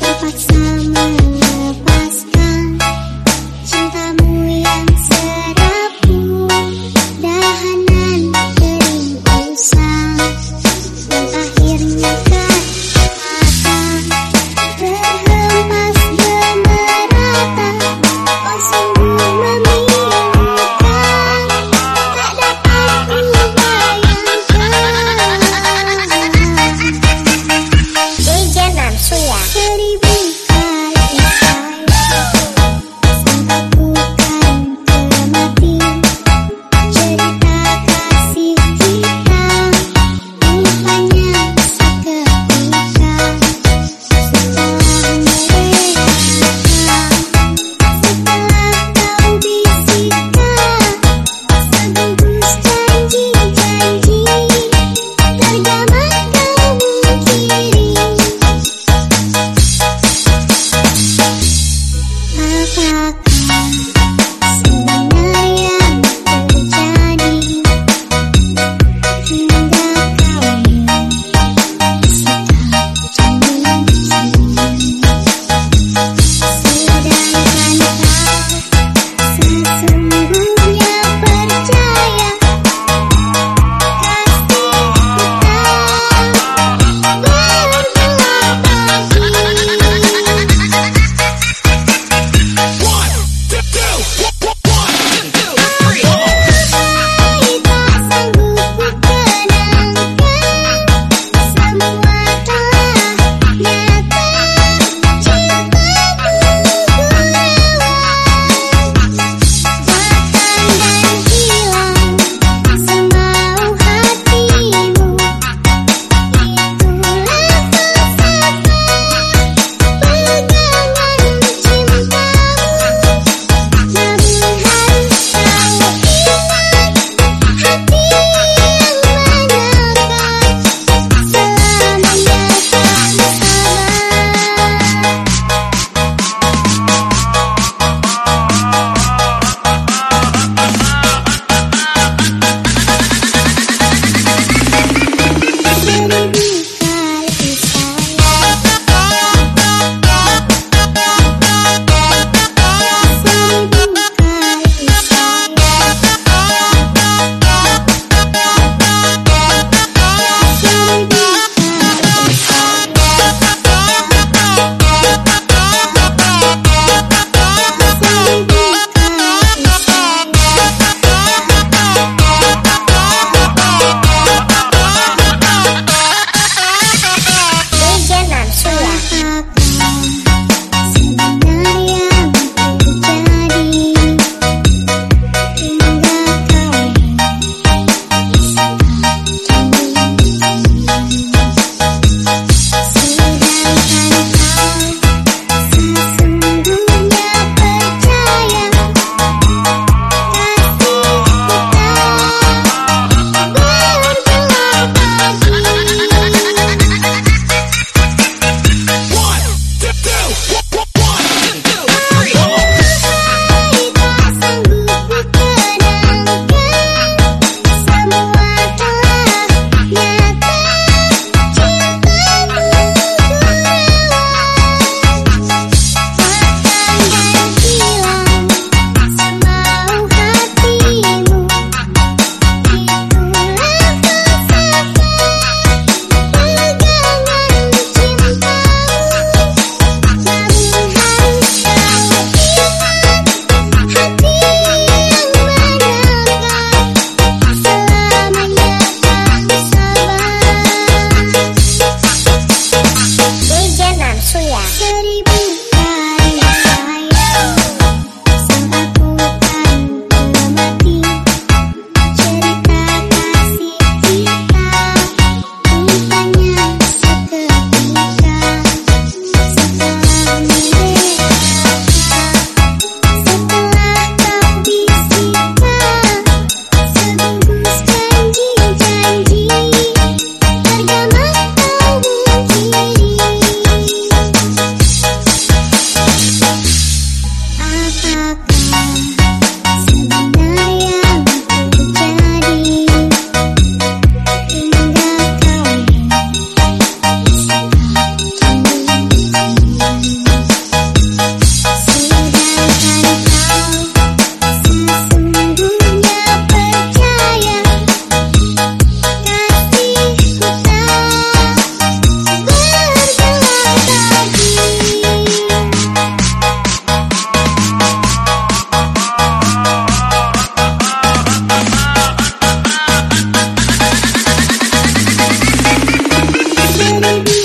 Terpaksa Thank you.